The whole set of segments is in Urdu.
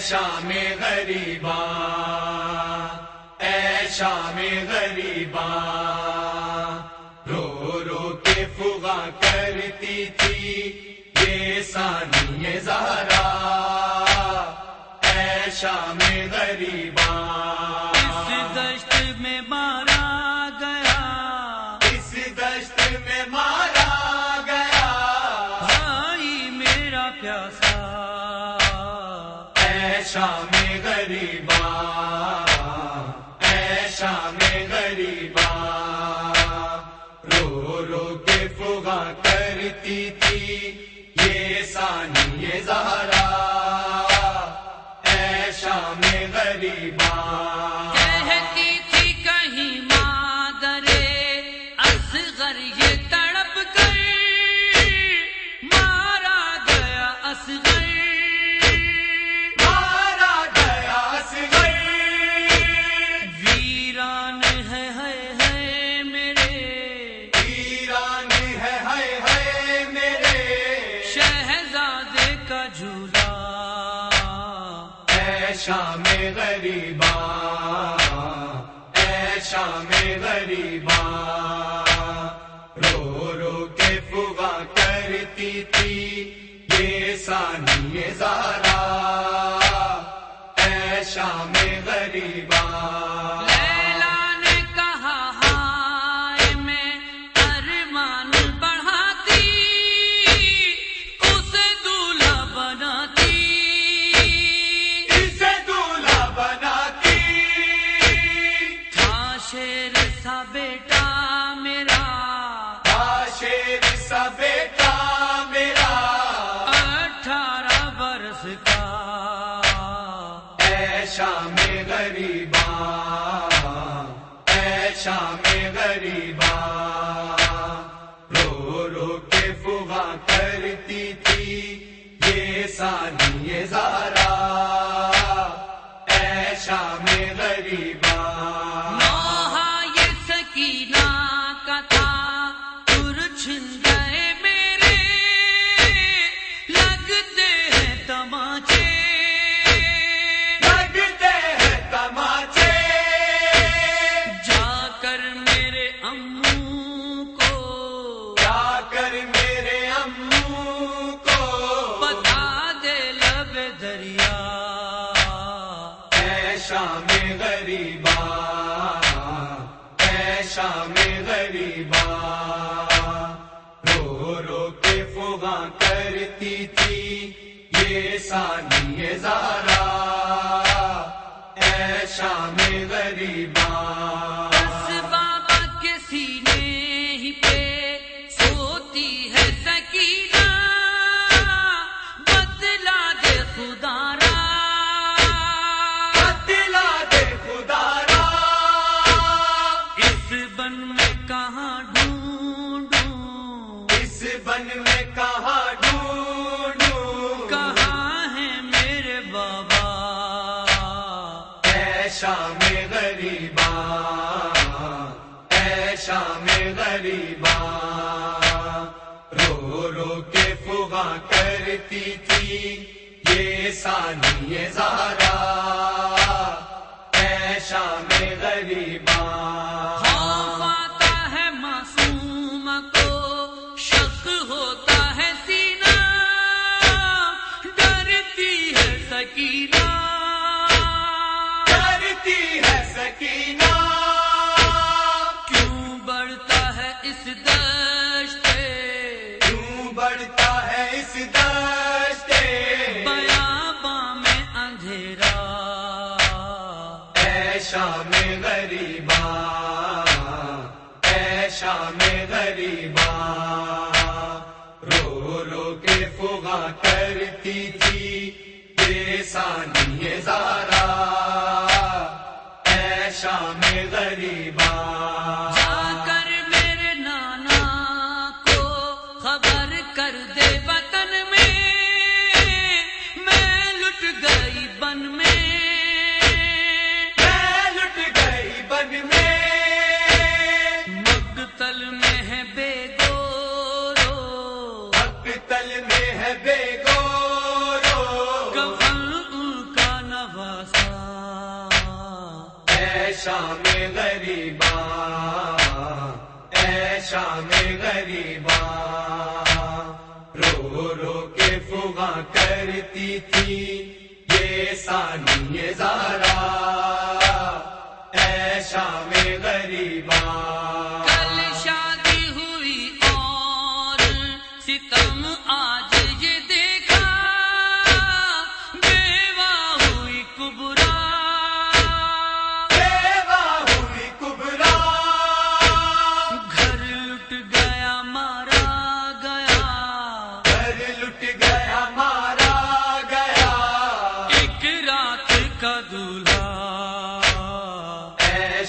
شام غریبا، اے شام غریبا، رو رو کے فغا کرتی تھی یہ سانی زہرا۔ اے شام غریبا شام غریب اے شام غریبا اے شام غریبا رو رو کے فغا کرتی تھی یہ سانی زارا۔ اے شام غریبا اے شام غریبا، اے شام غریبا، رو رو کے فوا کرتی تھی یہ سانی زارا۔ شام غریبا، اے شام غریبا، رو رو کے فواں کرتی تھی یہ سانی زارا اے شام غریبا بن میں کہاں ڈھونڈوں؟ کہاں ہے میرے بابا؟ اے شام غریبا اے شام غریبا رو رو کے فغا کرتی تھی یہ سانی زارا۔ شام غریبا اے شام غریبا رو رو کے فغا کرتی تھی یہ سانی زارا۔ شام غریبا اے شام غریبا رو رو کے فغاں کرتی تھی یہ سانی زارا۔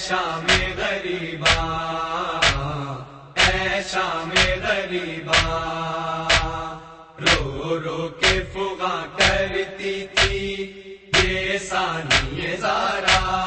شام غریبا اے شام غریبا رو رو کے فغا کرتی تھی یہ سانی زارا۔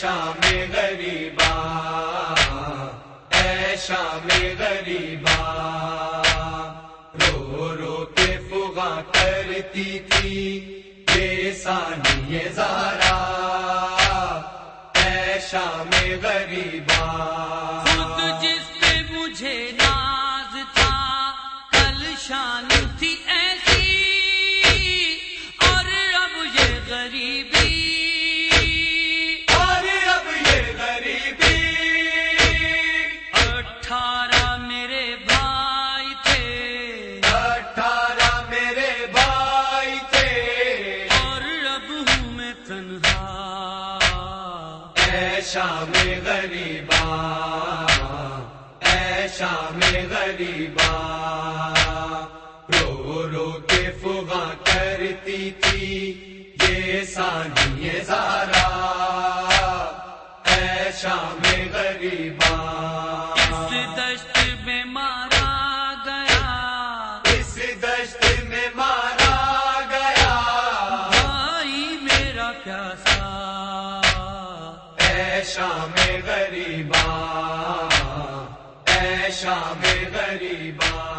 شام غریبا، اے شام غریبا، رو رو کے فغا کرتی تھی، بے سانی زارا اے شام غریبا اے شام غریبا، اے شام غریبا، رو رو کے فغا کرتی تھی یہ سانی زارا۔ اے شام شام غریبا اے شام غریبا